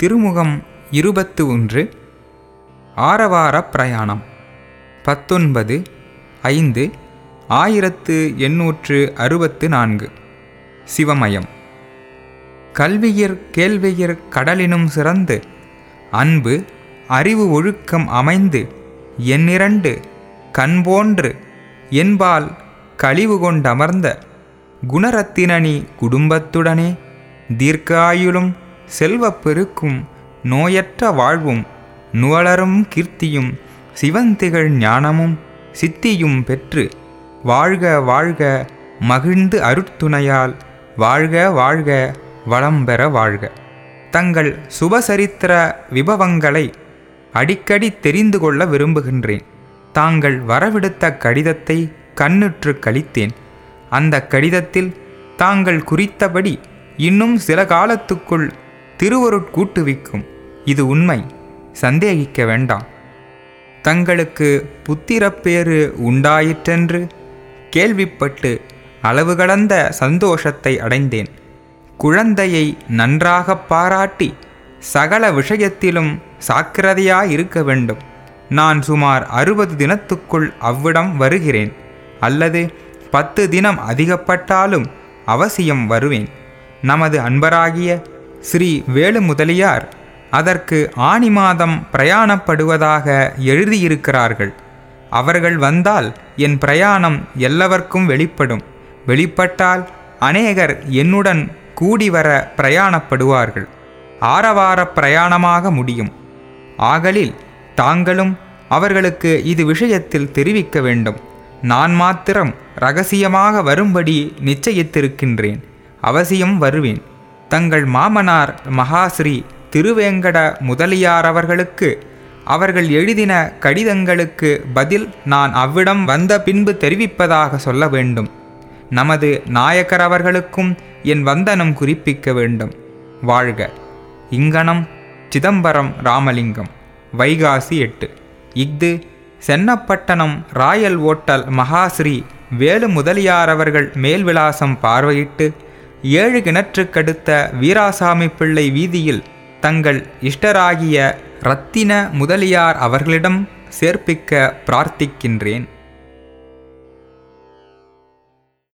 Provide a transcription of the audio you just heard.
திருமுகம் இருபத்து ஒன்று ஆரவார பிரயாணம். பத்தொன்பது ஐந்து ஆயிரத்து எண்ணூற்று அறுபத்து நான்கு. சிவமயம். கல்வியிற் கேள்வியிற் கடலினும் சிறந்து அன்பு அறிவு ஒழுக்கம் அமைந்து எண்ணிரண்டு கண்போன்று என்பால் கழிவு கொண்டமர்ந்த குணரத்தினனி குடும்பத்துடனே தீர்க்காயுளும் பெருக்கும் நோயற்ற வாழ்வும் நுவலரும் கீர்த்தியும் சிவந்திகழ் ஞானமும் சித்தியும் பெற்று வாழ்க வாழ்க மகிழ்ந்து அருட்துணையால் வாழ்க வாழ்க வளம் பெற வாழ்க. தங்கள் சுபசரித்திர விபவங்களை அடிக்கடி தெரிந்து கொள்ள விரும்புகின்றேன். தாங்கள் வரவிடுத்த கடிதத்தை கண்ணுற்று கழித்தேன். அந்த கடிதத்தில் தாங்கள் குறித்தபடி இன்னும் சில காலத்துக்குள் திருவருட்கூட்டுவிக்கும் இது உண்மை. சந்தேகிக்க வேண்டாம். தங்களுக்கு புத்திரப்பேறு உண்டாயிற்றென்று கேள்விப்பட்டு அளவு கடந்த சந்தோஷத்தை அடைந்தேன். குழந்தையை நன்றாகப் பாராட்டி சகல விஷயத்திலும் சாக்கிரதையாயிருக்க வேண்டும். நான் சுமார் அறுபது தினத்துக்குள் அவ்விடம் வருகிறேன். அல்லது பத்து தினம் அதிகப்பட்டாலும் அவசியம் வருவேன். நமது அன்பராகிய ஸ்ரீ வேலு முதலியார் அதற்கு ஆனி மாதம் பிரயாணப்படுவதாக எழுதியிருக்கிறார்கள். அவர்கள் வந்தால் என் பிரயாணம் எல்லவர்க்கும் வெளிப்படும். வெளிப்பட்டால் அநேகர் என்னுடன் கூடி வர பிரயாணப்படுவார்கள். ஆரவார பிரயாணமாக முடியும். ஆகலில் தாங்களும் அவர்களுக்கு இது விஷயத்தில் தெரிவிக்க வேண்டும். நான் மாத்திரம் ரகசியமாக வரும்படி நிச்சயித்திருக்கின்றேன். அவசியம் வருவேன். தங்கள் மாமனார் மகாஸ்ரீ திருவேங்கட முதலியார் அவர்களுக்கு அவர்கள் எழுதின கடிதங்களுக்கு பதில் நான் அவ்விடம் வந்த பின்பு தெரிவிப்பதாக சொல்ல வேண்டும். நமது நாயக்கர் அவர்களுக்கும் என் வந்தனம் குறிப்பிக்க வேண்டும். வாழ்க. இங்கனம் சிதம்பரம் ராமலிங்கம். வைகாசி எட்டு. இஃது சென்னப்பட்டணம் ராயல் ஓட்டல் மகாஸ்ரீ வேலு முதலியார் அவர்கள் மேல்விலாசம் பார்வையிட்டு ஏழு கிணற்றுக்கடுத்த வீராசாமி பிள்ளை வீதியில் தங்கள் இஷ்டராகிய ரத்தின முதலியார் அவர்களிடம் சேர்ப்பிக்க பிரார்த்திக்கின்றேன்.